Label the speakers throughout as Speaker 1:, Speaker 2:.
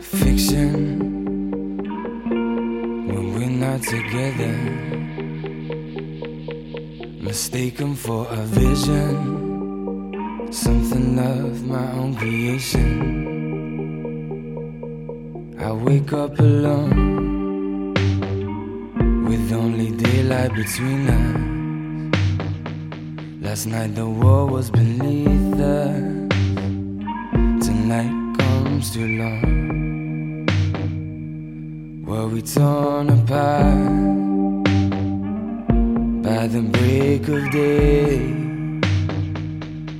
Speaker 1: fiction when we're not together. Mistaken for a vision, something of my own creation. I wake up alone with only daylight between us. Last night the world was beneath us. Tonight comes too long. Were we torn apart by the break of day?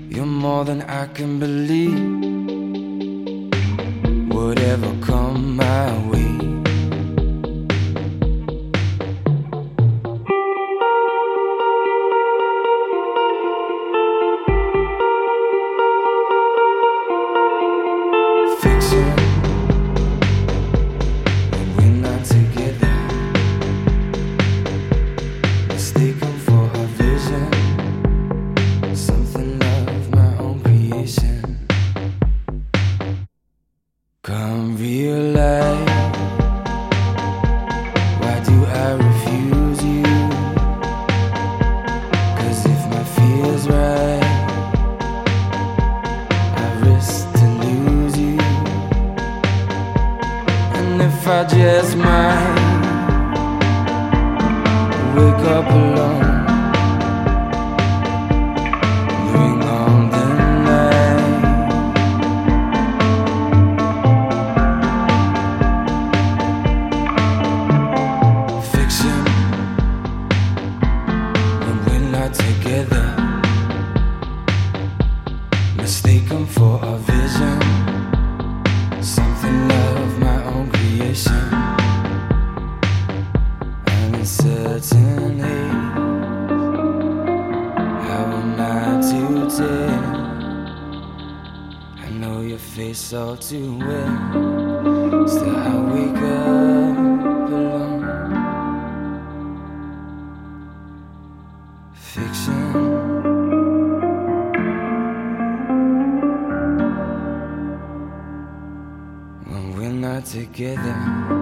Speaker 1: You're more than I can believe. Whatever come my way. I just might wake up alone, mistaken for a vision. Something of know your face all too well. Still, I wake up alone. Fiction. when we're not together.